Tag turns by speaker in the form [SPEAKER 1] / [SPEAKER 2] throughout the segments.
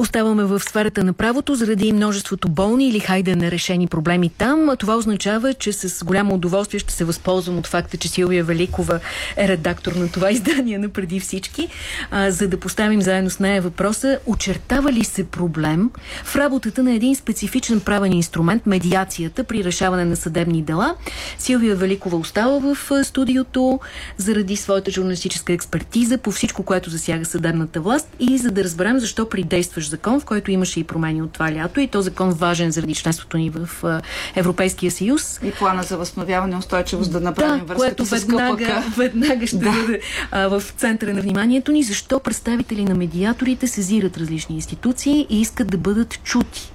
[SPEAKER 1] Оставаме в сферата на правото заради множеството болни или хайде нерешени проблеми там. Това означава, че с голямо удоволствие ще се възползвам от факта, че Силвия Великова е редактор на това издание на преди всички, а, за да поставим заедно с нея въпроса очертава ли се проблем в работата на един специфичен правен инструмент, медиацията при решаване на съдебни дела. Силвия Великова остава в студиото заради своята журналистическа експертиза по всичко, което засяга съдебната власт и за да разберем защо при действащ закон, в който имаше и промени от това лято и то закон важен заради членството ни в Европейския съюз.
[SPEAKER 2] И плана за възстановяване устойчивост да направим
[SPEAKER 1] да, което веднага, веднага ще да. бъде а, в центъра на вниманието ни. Защо представители на медиаторите сезират различни институции и искат да бъдат чути?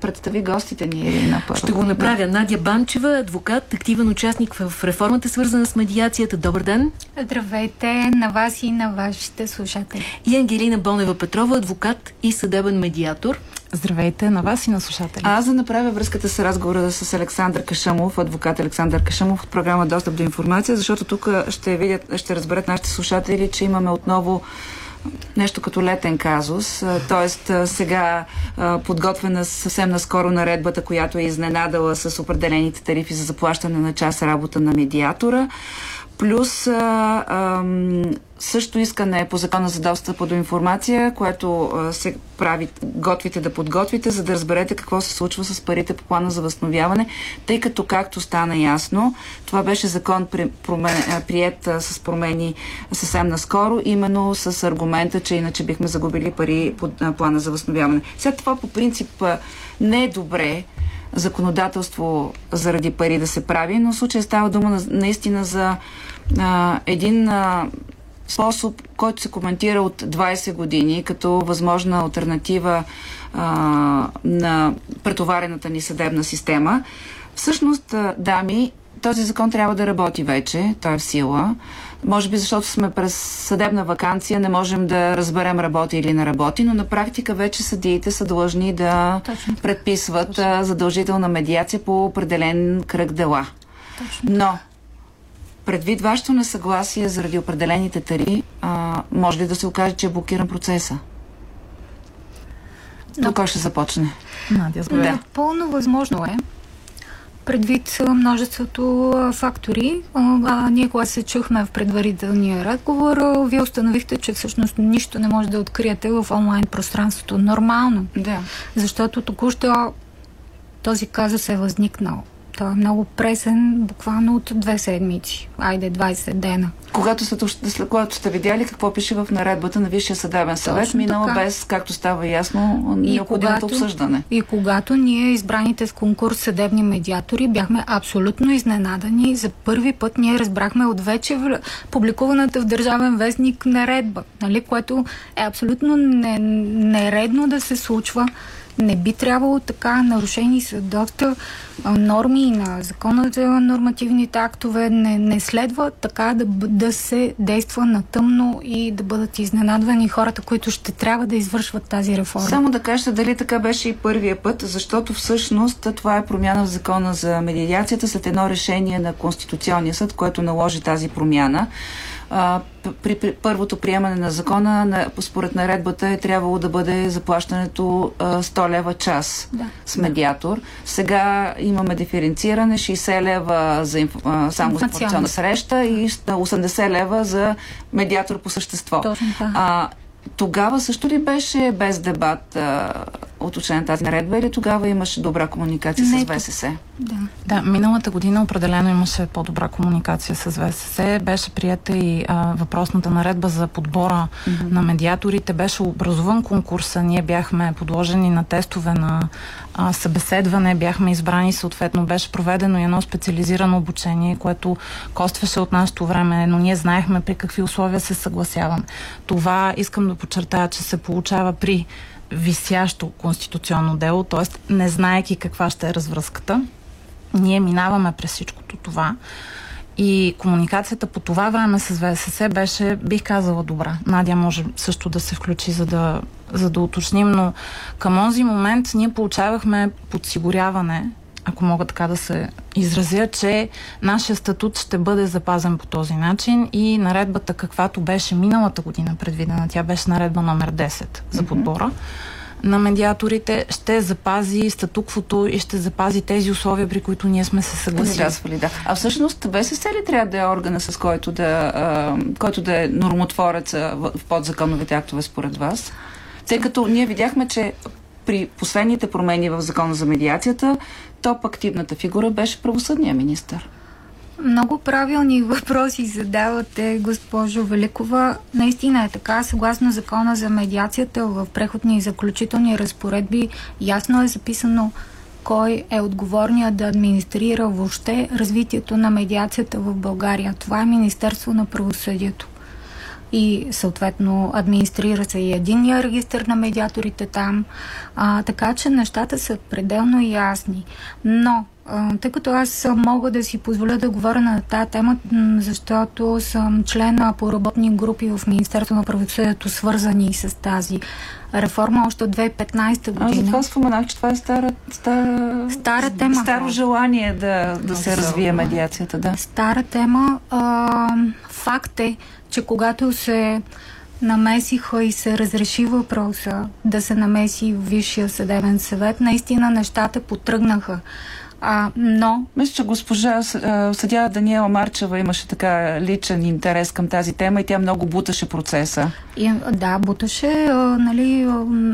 [SPEAKER 2] Представи гостите ни на първо.
[SPEAKER 1] Ще го направя. Да. Надя Банчева, адвокат, активен участник в реформата, свързана с медиацията. Добър ден!
[SPEAKER 3] Здравейте на вас и на вашите слушатели.
[SPEAKER 1] И Ангелина Бонева-Петрова, адвокат и съдебен медиатор.
[SPEAKER 4] Здравейте на вас и на слушатели.
[SPEAKER 2] А аз да направя връзката с разговора с Александър Кашамов, адвокат Александър Кашамов от програма Достъп до информация, защото тук ще видят, ще разберат нашите слушатели, че имаме отново нещо като летен казус. Тоест сега подготвена съвсем наскоро наредбата, която е изненадала с определените тарифи за заплащане на час работа на медиатора. Плюс а, а, също искане по закона за достъп до информация, което се прави, готвите да подготвите, за да разберете какво се случва с парите по плана за възстановяване, тъй като, както стана ясно, това беше закон при, промен, прият с промени съвсем наскоро, именно с аргумента, че иначе бихме загубили пари по плана за възстановяване. Сега това по принцип не е добре, законодателство заради пари да се прави, но в случая става дума наистина за а, един а, способ, който се коментира от 20 години като възможна альтернатива а, на претоварената ни съдебна система. Всъщност, дами, този закон трябва да работи вече, той е в сила. Може би защото сме през съдебна вакансия, не можем да разберем работи или не работи, но на практика вече съдиите са длъжни да Точно. предписват Точно. задължителна медиация по определен кръг дела. Точно. Но предвид вашето несъгласие заради определените тари, а, може ли да се окаже, че е блокиран процеса? Но... Кой ще започне?
[SPEAKER 3] Надя, да. Пълно възможно е предвид множеството фактори. А, ние, когато се чухме в предварителния разговор, вие установихте, че всъщност нищо не може да откриете в онлайн пространството. Нормално.
[SPEAKER 2] Да.
[SPEAKER 3] Защото току-що този казус е възникнал. Той е много пресен, буквално от две седмици. Айде, 20 дена.
[SPEAKER 2] Когато сте, когато сте видяли какво пише в наредбата на Висшия съдебен съвет, Точно минала така. без, както става ясно, необходимото обсъждане.
[SPEAKER 3] И когато ние, избраните с конкурс съдебни медиатори, бяхме абсолютно изненадани. За първи път ние разбрахме от вече публикуваната в Държавен вестник наредба, нали, което е абсолютно нередно да се случва не би трябвало така. Нарушени са доста норми на закона за нормативните актове. Не, не следва така да, да се действа на тъмно и да бъдат изненадвани хората, които ще трябва да извършват тази реформа.
[SPEAKER 2] Само да кажете дали така беше и първия път, защото всъщност това е промяна в закона за медиацията след едно решение на Конституционния съд, което наложи тази промяна а, при, при първото приемане на закона, на, според наредбата е трябвало да бъде заплащането а, 100 лева час да. с медиатор. Сега имаме диференциране 60 лева за инф, а, само информационна среща и 80 лева за медиатор по същество.
[SPEAKER 3] Точно, да.
[SPEAKER 2] а, тогава също ли беше без дебат а, уточнена тази наредба или тогава имаше добра комуникация Не, с ВСС?
[SPEAKER 4] Да. да, миналата година определено имаше по-добра комуникация с ВСС. Беше прията и а, въпросната наредба за подбора mm-hmm. на медиаторите. Беше образован конкурса. Ние бяхме подложени на тестове на а, събеседване, бяхме избрани съответно. Беше проведено едно специализирано обучение, което костваше от нашето време, но ние знаехме при какви условия се съгласявам. Това искам да подчертая, че се получава при висящо конституционно дело, т.е. не знаеки каква ще е развръзката. Ние минаваме през всичкото това. И комуникацията по това време с ВСС беше, бих казала, добра. Надя може също да се включи, за да, за да уточним, но към този момент ние получавахме подсигуряване ако мога така да се изразя, че нашия статут ще бъде запазен по този начин и наредбата, каквато беше миналата година предвидена, тя беше наредба номер 10 за подбора, mm-hmm на медиаторите, ще запази статуквото и ще запази тези условия, при които ние сме се съгласили.
[SPEAKER 2] Да. А всъщност БСС ли трябва да е органа, с който да, а, който да е нормотворец в подзаконовите актове според вас? Тъй като ние видяхме, че при последните промени в закона за медиацията, топ активната фигура беше правосъдния министр.
[SPEAKER 3] Много правилни въпроси задавате, госпожо Великова. Наистина е така. Съгласно закона за медиацията в преходни и заключителни разпоредби ясно е записано кой е отговорният да администрира въобще развитието на медиацията в България. Това е Министерство на правосъдието. И съответно администрира се и единния регистр на медиаторите там. А, така че нещата са пределно ясни. Но тъй като аз мога да си позволя да говоря на тази тема, защото съм член по работни групи в Министерство на правосъдието, свързани с тази реформа още от 2015 година. Аз
[SPEAKER 2] за това споменах, че това е стара, стара,
[SPEAKER 3] стара тема.
[SPEAKER 2] Старо желание да, да се развие медиацията. Да.
[SPEAKER 3] Стара тема. А, факт е, че когато се намесиха и се разреши въпроса да се намеси Висшия съдебен съвет, наистина нещата потръгнаха. А, но...
[SPEAKER 2] Мисля, че госпожа съдя Даниела Марчева имаше така личен интерес към тази тема и тя много буташе процеса.
[SPEAKER 3] И, да, буташе. Нали,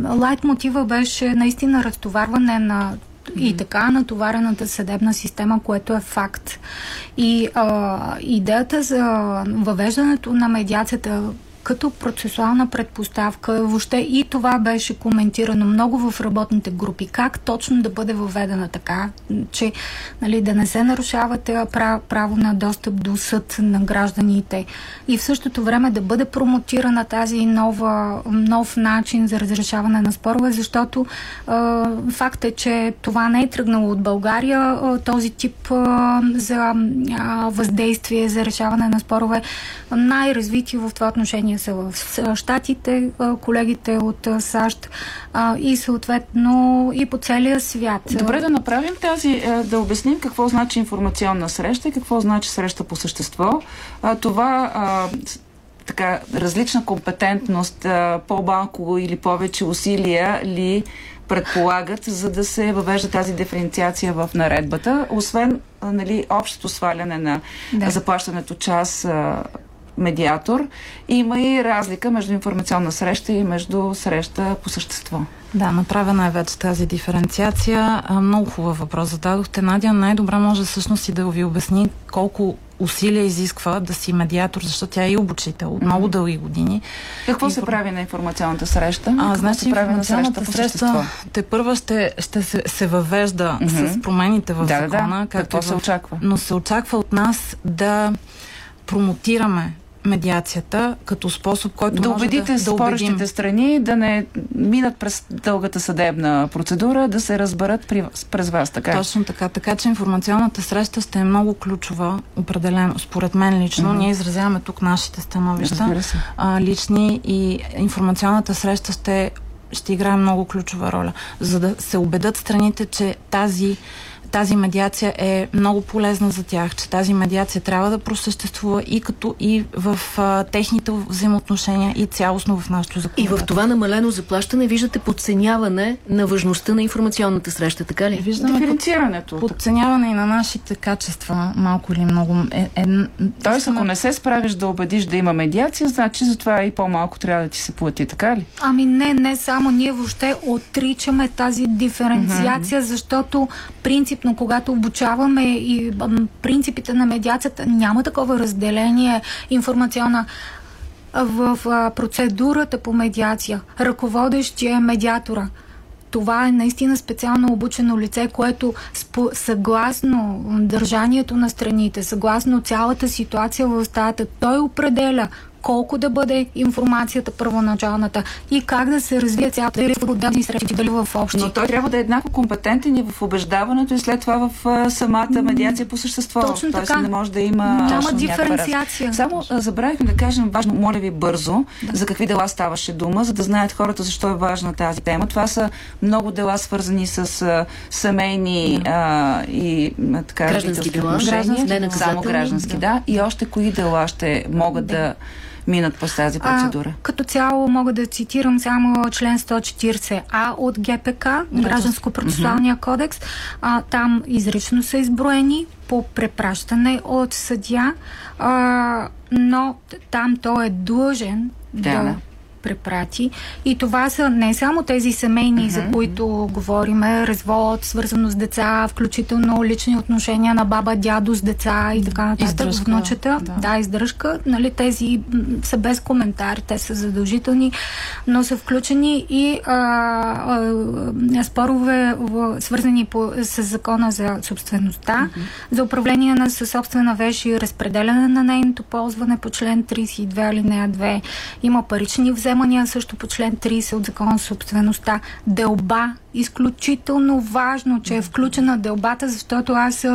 [SPEAKER 3] лайт мотива беше наистина разтоварване на и така натоварената съдебна система, което е факт. И а, идеята за въвеждането на медиацията като процесуална предпоставка. Въобще и това беше коментирано много в работните групи. Как точно да бъде въведена така, че нали, да не се нарушавате право на достъп до съд на гражданите и в същото време да бъде промотирана тази нова, нов начин за разрешаване на спорове, защото е, факт е, че това не е тръгнало от България. Е, този тип е, за е, въздействие, за решаване на спорове най-развити в това отношение Германия са в Штатите, колегите от САЩ и съответно и по целия свят.
[SPEAKER 2] Добре да направим тази, да обясним какво значи информационна среща и какво значи среща по същество. Това така, различна компетентност, по-малко или повече усилия ли предполагат, за да се въвежда тази диференциация в наредбата, освен нали, общото сваляне на да. заплащането час медиатор. Има и разлика между информационна среща и между среща по същество.
[SPEAKER 4] Да, направена е вече тази диференциация. Много хубав въпрос зададохте. Надя най-добре може всъщност и да ви обясни колко усилия изисква да си медиатор, защото тя е и обучител от много дълги години.
[SPEAKER 2] Какво Инфор... се прави на информационната среща?
[SPEAKER 4] А, значи, се прави на среща, среща те първа ще, ще се, се въвежда mm-hmm. с промените в
[SPEAKER 2] да,
[SPEAKER 4] закона.
[SPEAKER 2] Да, Какво в... се очаква?
[SPEAKER 4] Но се очаква от нас да промотираме медиацията като способ, който
[SPEAKER 2] да
[SPEAKER 4] може
[SPEAKER 2] убедите
[SPEAKER 4] да,
[SPEAKER 2] спорещите
[SPEAKER 4] да
[SPEAKER 2] страни да не минат през дългата съдебна процедура, да се разберат при, през вас. Така.
[SPEAKER 4] Точно така. Така че информационната среща ще е много ключова, определено, според мен лично. Mm-hmm. Ние изразяваме тук нашите становища а, лични и информационната среща ще, ще играе много ключова роля, за да се убедат страните, че тази тази медиация е много полезна за тях, че тази медиация трябва да просъществува и като и в а, техните взаимоотношения и цялостно в нашото законодателство.
[SPEAKER 1] И в това намалено заплащане виждате подценяване на важността на информационната среща, така ли?
[SPEAKER 2] Виждаме Диференцирането.
[SPEAKER 4] Подценяване и на нашите качества, малко или много. Е, е,
[SPEAKER 2] Тоест, ако не се справиш да убедиш да има медиация, значи затова и по-малко трябва да ти се плати, така ли?
[SPEAKER 3] Ами не, не само. Ние въобще отричаме тази диференциация, mm-hmm. защото принцип принципно, когато обучаваме и принципите на медиацията, няма такова разделение информационна в процедурата по медиация. Ръководещия е медиатора. Това е наистина специално обучено лице, което съгласно държанието на страните, съгласно цялата ситуация в стаята, той определя колко да бъде информацията първоначалната и как да се развие цялата дали в отделни срещи, дали в общи.
[SPEAKER 2] Но той трябва да е еднакво компетентен и в убеждаването и след това в самата медиация по същество.
[SPEAKER 3] Точно
[SPEAKER 2] Тоест
[SPEAKER 3] така.
[SPEAKER 2] не може да има
[SPEAKER 3] Няма диференциация.
[SPEAKER 2] Само забравихме да кажем важно, моля ви бързо, да. за какви дела ставаше дума, за да знаят хората защо е важна тази тема. Това са много дела свързани с а, семейни да. а, и а, така
[SPEAKER 1] граждански дела, граждански,
[SPEAKER 2] само граждански, да. И още кои дела ще могат да, да минат по тази процедура?
[SPEAKER 3] А, като цяло мога да цитирам само член 140А от ГПК, Гражданско-процесуалния кодекс. А, там изрично са изброени по препращане от съдя, а, но там той е длъжен да, да препрати. И това са не само тези семейни, mm-hmm. за които говориме, развод, свързано с деца, включително лични отношения на баба, дядо с деца и така нататък, издръжка, внучета. Да. да, издръжка. Нали, тези са без коментар, те са задължителни, но са включени и а, а, спорове, в, свързани по, с закона за собствеността, mm-hmm. за управление на със собствена вещ и разпределяне на нейното ползване по член 32 алинея 2. Има парични вземания вземания също по член 30 от закон за собствеността. Делба изключително важно, че е включена делбата, защото аз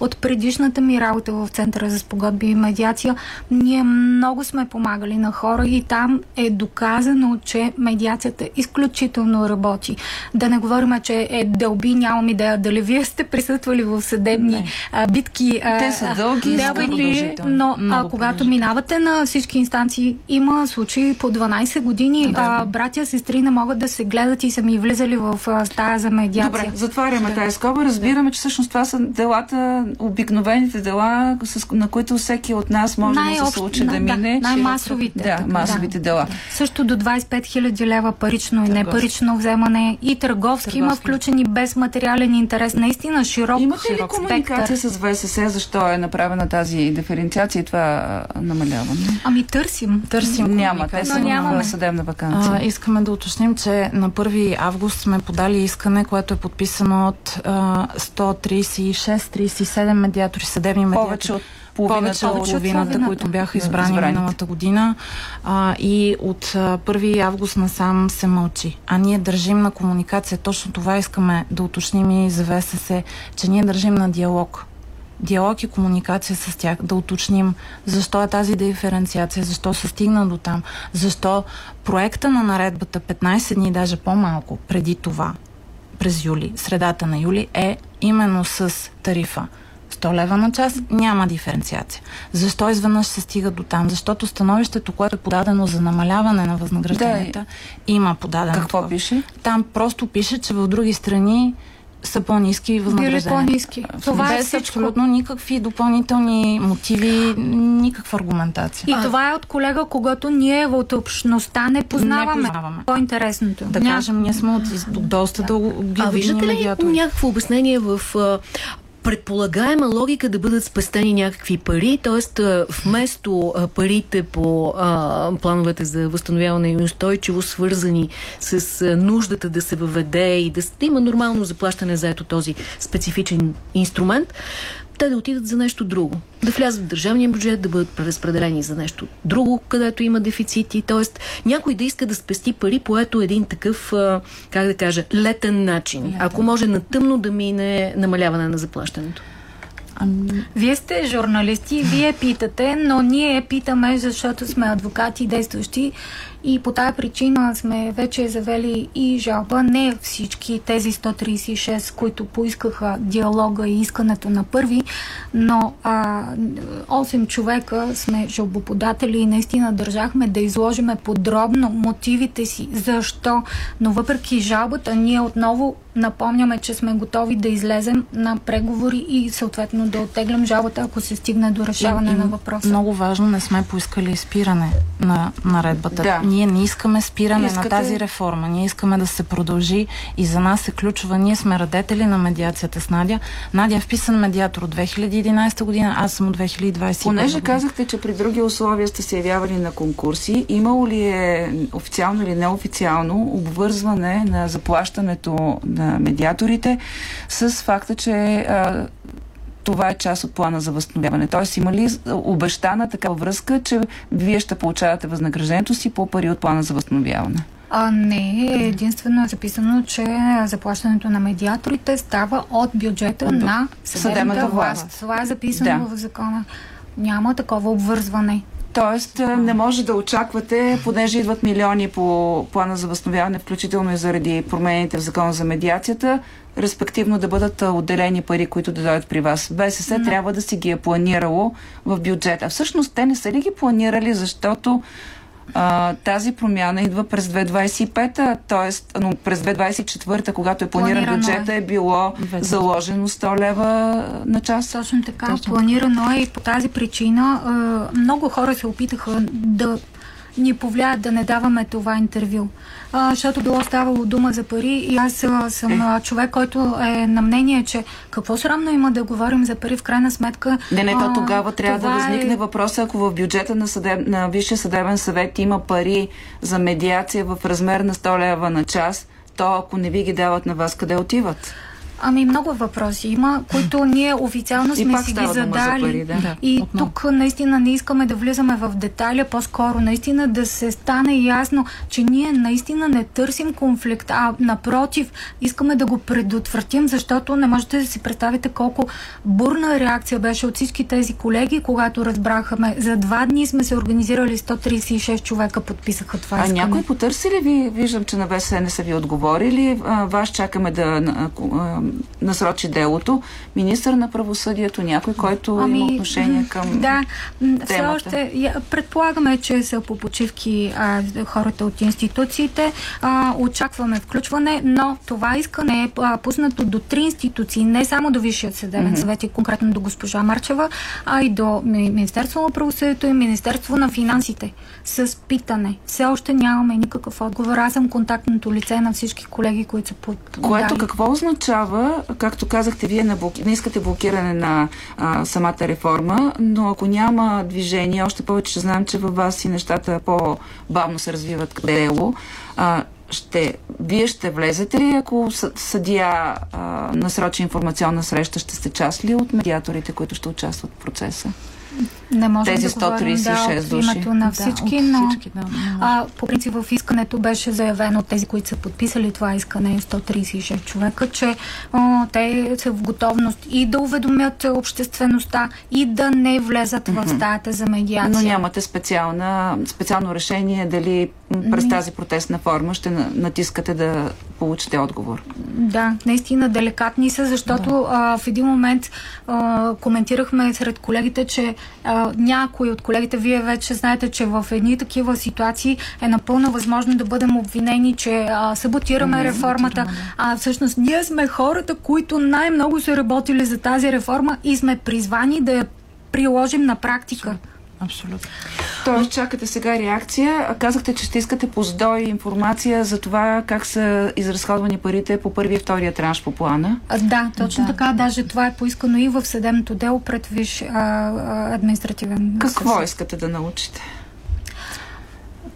[SPEAKER 3] от предишната ми работа в Центъра за спогодби и медиация, ние много сме помагали на хора и там е доказано, че медиацията изключително работи. Да не говорим, че е дълби, нямам идея дали вие сте присъствали в съдебни не. а, битки.
[SPEAKER 2] А, Те са дълги,
[SPEAKER 3] делбени, но а, когато минавате на всички инстанции, има случаи по 12 години, да. а, братя, сестри не могат да се гледат и са ми влизали в а, стая за медиация.
[SPEAKER 2] Добре, затваряме да. тази скоба. Разбираме, че всъщност това са делата, обикновените дела, с, на които всеки от нас може да се случи да, да мине.
[SPEAKER 3] Да, най-масовите.
[SPEAKER 2] Да, масовите да. дела.
[SPEAKER 3] Също до 25 000 лева парично и непарично вземане и търговски, търговски има включени без материален интерес. Наистина широк
[SPEAKER 2] Имате
[SPEAKER 3] широк
[SPEAKER 2] ли комуникация
[SPEAKER 3] спектър?
[SPEAKER 2] с ВСС, защо е направена тази диференциация и това намаляване?
[SPEAKER 3] Ами търсим.
[SPEAKER 2] Търсим. Няма, те са на съдебна вакансия.
[SPEAKER 4] А, искаме да уточним, че на 1 август сме подали искане, което е подписано от а, 136-37 медиатори, съдебни медиатори.
[SPEAKER 2] Повече от половината,
[SPEAKER 4] повече от половината, които бяха избрани Избраните. миналата година. А, и от 1 август насам се мълчи. А ние държим на комуникация. Точно това искаме да уточним и за ВСС, че ние държим на диалог диалог и комуникация с тях, да уточним защо е тази диференциация, защо се стигна до там, защо проекта на наредбата 15 дни, даже по-малко преди това, през юли, средата на юли, е именно с тарифа 100 лева на час, няма диференциация. Защо изведнъж се стига до там? Защото становището, което е подадено за намаляване на възнагражденията, да. има подадено.
[SPEAKER 2] Какво това. пише?
[SPEAKER 4] Там просто пише, че в други страни са по-низки възнаграждения.
[SPEAKER 3] по-низки. Това
[SPEAKER 4] е Без е абсолютно никакви допълнителни мотиви, никаква аргументация.
[SPEAKER 3] И а. това е от колега, когато ние от общността не познаваме. Не познаваме. По-интересното.
[SPEAKER 4] Да Ня... кажем, ние сме от, доста дълги
[SPEAKER 1] А виждате ли някакво обяснение в предполагаема логика да бъдат спестени някакви пари, т.е. вместо парите по а, плановете за възстановяване и устойчиво, свързани с нуждата да се въведе и да, да има нормално заплащане за ето този специфичен инструмент, те да отидат за нещо друго. Да влязат в държавния бюджет, да бъдат преразпределени за нещо друго, където има дефицити. Тоест, някой да иска да спести пари по ето един такъв, как да кажа, летен начин. Летен. Ако може на тъмно да мине намаляване на заплащането.
[SPEAKER 3] Вие сте журналисти, вие питате, но ние питаме, защото сме адвокати действащи и по тая причина сме вече завели и жалба. Не всички тези 136, които поискаха диалога и искането на първи, но а, 8 човека сме жалбоподатели и наистина държахме да изложиме подробно мотивите си, защо. Но въпреки жалбата, ние отново напомняме, че сме готови да излезем на преговори и съответно да оттеглям жалбата, ако се стигне до решаване и, на въпроса.
[SPEAKER 4] Много важно, не сме поискали спиране на наредбата. Да. Ние не искаме спиране Искате... на тази реформа. Ние искаме да се продължи и за нас е ключова. Ние сме радетели на медиацията с Надя. Надя е вписан медиатор от 2011 година, аз съм от 2020
[SPEAKER 2] Понеже
[SPEAKER 4] година.
[SPEAKER 2] казахте, че при други условия сте се явявали на конкурси, имало ли е официално или неофициално обвързване на заплащането на медиаторите с факта, че а, това е част от плана за възстановяване. Тоест има ли обещана такава връзка, че вие ще получавате възнаграждението си по пари от плана за възстановяване?
[SPEAKER 3] А, не, единствено е записано, че заплащането на медиаторите става от бюджета от на съдебната власт. Това е записано да. в закона. Няма такова обвързване.
[SPEAKER 2] Тоест не може да очаквате, понеже идват милиони по плана за възстановяване, включително и заради промените в закона за медиацията, респективно да бъдат отделени пари, които да дойдат при вас.
[SPEAKER 3] Не.
[SPEAKER 2] трябва да си ги е планирало в бюджета. Всъщност те не са ли ги планирали, защото а, тази промяна идва през 2025-та, т.е. но през 2024-та, когато е планиран
[SPEAKER 3] Планирано е.
[SPEAKER 2] бюджета, е било заложено 100 лева на час.
[SPEAKER 3] Точно така,
[SPEAKER 4] Точно.
[SPEAKER 3] планирано е и по тази причина много хора се опитаха да ни повлияят да не даваме това интервю. А, защото било ставало дума за пари и аз а, съм а, човек, който е на мнение, че какво срамно има да говорим за пари в крайна сметка.
[SPEAKER 2] Не, не, то
[SPEAKER 3] а,
[SPEAKER 2] тогава трябва да
[SPEAKER 3] това
[SPEAKER 2] възникне
[SPEAKER 3] е...
[SPEAKER 2] въпроса, ако в бюджета на, съдеб... на Висшия съдебен съвет има пари за медиация в размер на 100 лева на час, то ако не ви ги дават на вас, къде отиват?
[SPEAKER 3] Ами много въпроси има, които ние официално сме си ги
[SPEAKER 2] дума за
[SPEAKER 3] задали.
[SPEAKER 2] пари, да.
[SPEAKER 4] Да,
[SPEAKER 3] И
[SPEAKER 4] отново.
[SPEAKER 3] тук наистина не искаме да влизаме в детайли, а по-скоро наистина да се стане ясно, че ние наистина не търсим конфликт, а напротив, искаме да го предотвратим, защото не можете да си представите колко бурна реакция беше от всички тези колеги, когато разбрахаме. За два дни сме се организирали 136 човека подписаха това
[SPEAKER 2] А
[SPEAKER 3] искане.
[SPEAKER 2] някой потърси ли ви? Виждам, че на ВСН не са ви отговорили. А, вас чакаме да насрочи делото. Министър на правосъдието, някой, който има отношение към
[SPEAKER 3] Да, м, все
[SPEAKER 2] темата.
[SPEAKER 3] още предполагаме, че са по почивки а, хората от институциите. А, очакваме включване, но това искане е а, пуснато до три институции, не само до Висшият съдебен съвет и конкретно до госпожа Марчева, а и до Ми- Министерство на правосъдието и Министерство на финансите с питане. Все още нямаме никакъв отговор. Аз съм контактното лице на всички колеги, които са под...
[SPEAKER 2] Което какво означава, както казахте, вие не, блоки... не искате блокиране на а, самата реформа, но ако няма движение, още повече че знам, че във вас и нещата по-бавно се развиват като дело, а, ще, вие ще влезете ли, ако съ- съдия а, насрочи информационна среща, ще сте част ли от медиаторите, които ще участват в процеса?
[SPEAKER 3] Не можем
[SPEAKER 2] Тези
[SPEAKER 3] да говорим да,
[SPEAKER 2] 136
[SPEAKER 3] от
[SPEAKER 2] души.
[SPEAKER 3] името на
[SPEAKER 4] Да,
[SPEAKER 3] всички,
[SPEAKER 4] от
[SPEAKER 3] но
[SPEAKER 4] всички, да, не може.
[SPEAKER 3] а, по принцип в искането беше заявено от тези, които са подписали това искане, 136 човека, че а, те са в готовност и да уведомят обществеността и да не влезат в стаята за медиация.
[SPEAKER 2] Но нямате специална, специално решение дали през тази протестна форма ще на- натискате да получите отговор.
[SPEAKER 3] Да, наистина деликатни са, защото а, в един момент а, коментирахме сред колегите, че а, някои от колегите, вие вече знаете, че в едни такива ситуации е напълно възможно да бъдем обвинени, че а, саботираме реформата, а всъщност ние сме хората, които най-много са работили за тази реформа и сме призвани да я приложим на практика.
[SPEAKER 4] Абсолютно.
[SPEAKER 2] Тоест, чакате сега реакция. Казахте, че ще искате по ЗДО и информация за това как са изразходвани парите по първия и втория транш по плана.
[SPEAKER 3] Да, точно
[SPEAKER 4] Да.
[SPEAKER 3] така. Даже това е поискано и в съдебното дело пред Виш а, а, административен
[SPEAKER 2] Какво искате да научите?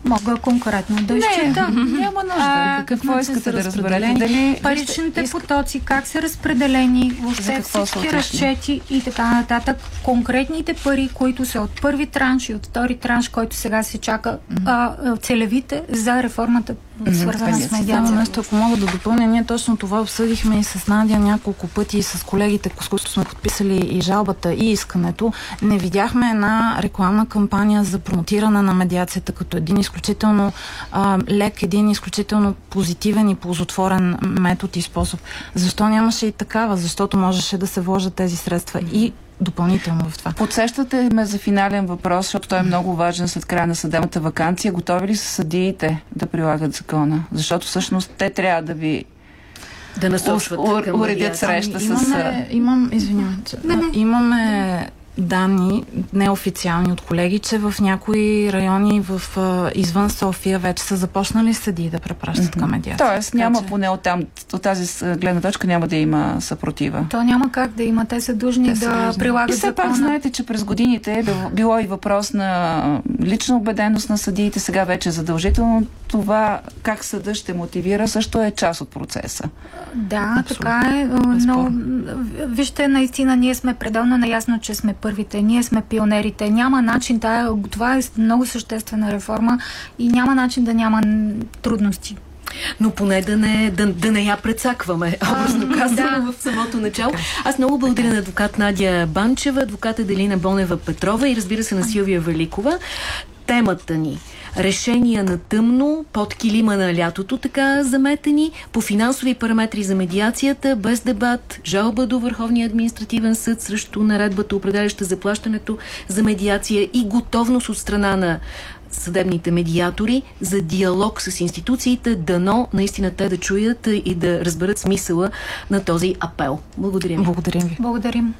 [SPEAKER 3] Мога конкретно да изчета.
[SPEAKER 2] няма нужда.
[SPEAKER 3] А,
[SPEAKER 2] Какво искате да разберете? Дали...
[SPEAKER 3] Паричните потоци, как са разпределени, въобще всички разчети и така нататък. Конкретните пари, които са от първи транш и от втори транш, който сега се чака, а, а, целевите за реформата, свързана с
[SPEAKER 4] Медиално нещо, ако мога да допълня, ние точно това обсъдихме и с Надя няколко пъти и с колегите, с които сме подписали и жалбата и искането. Не видяхме една рекламна кампания за промотиране на медиацията като един изключително а, лек, един изключително позитивен и ползотворен метод и способ. Защо нямаше и такава? Защото можеше да се вложат тези средства и допълнително в това.
[SPEAKER 2] Подсещате ме за финален въпрос, защото той е много важен след края на съдебната вакансия. Готови ли са съдиите да прилагат закона? Защото всъщност те трябва да ви
[SPEAKER 1] Да насочват
[SPEAKER 2] ур- уредят среща с...
[SPEAKER 4] Имаме, имам, извинявайте, имаме данни, неофициални от колеги, че в някои райони в, извън София вече са започнали съди да препращат към медиация.
[SPEAKER 2] Тоест
[SPEAKER 4] Така
[SPEAKER 2] няма
[SPEAKER 4] че-
[SPEAKER 2] поне от там, от тази гледна точка няма да има съпротива.
[SPEAKER 3] То няма как да има. Те са длъжни
[SPEAKER 4] Те са
[SPEAKER 3] да
[SPEAKER 4] длъжни.
[SPEAKER 2] И
[SPEAKER 3] прилагат
[SPEAKER 2] все пак
[SPEAKER 3] закона.
[SPEAKER 2] знаете, че през годините е бил- било и въпрос на лична убеденост на съдиите, сега вече е задължително. Това как съда ще мотивира също е част от процеса.
[SPEAKER 3] Да,
[SPEAKER 4] Абсолютно.
[SPEAKER 3] така е. Но вижте, наистина ние сме пределно наясно, че сме първите. Ние сме пионерите. Няма начин. Тая, това е много съществена реформа и няма начин да няма трудности.
[SPEAKER 1] Но поне да не, да, да не я прецакваме, образно казано
[SPEAKER 3] да.
[SPEAKER 1] в самото начало. Аз много благодаря на адвокат Надя Банчева, адвоката Делина Бонева Петрова и разбира се на Силвия Великова. Темата ни решения на тъмно, под килима на лятото, така заметени, по финансови параметри за медиацията, без дебат, жалба до Върховния административен съд срещу наредбата, определяща заплащането за медиация и готовност от страна на съдебните медиатори за диалог с институциите, дано наистина те да чуят и да разберат смисъла на този апел. Благодаря.
[SPEAKER 4] Благодарим ви.
[SPEAKER 3] Благодарим.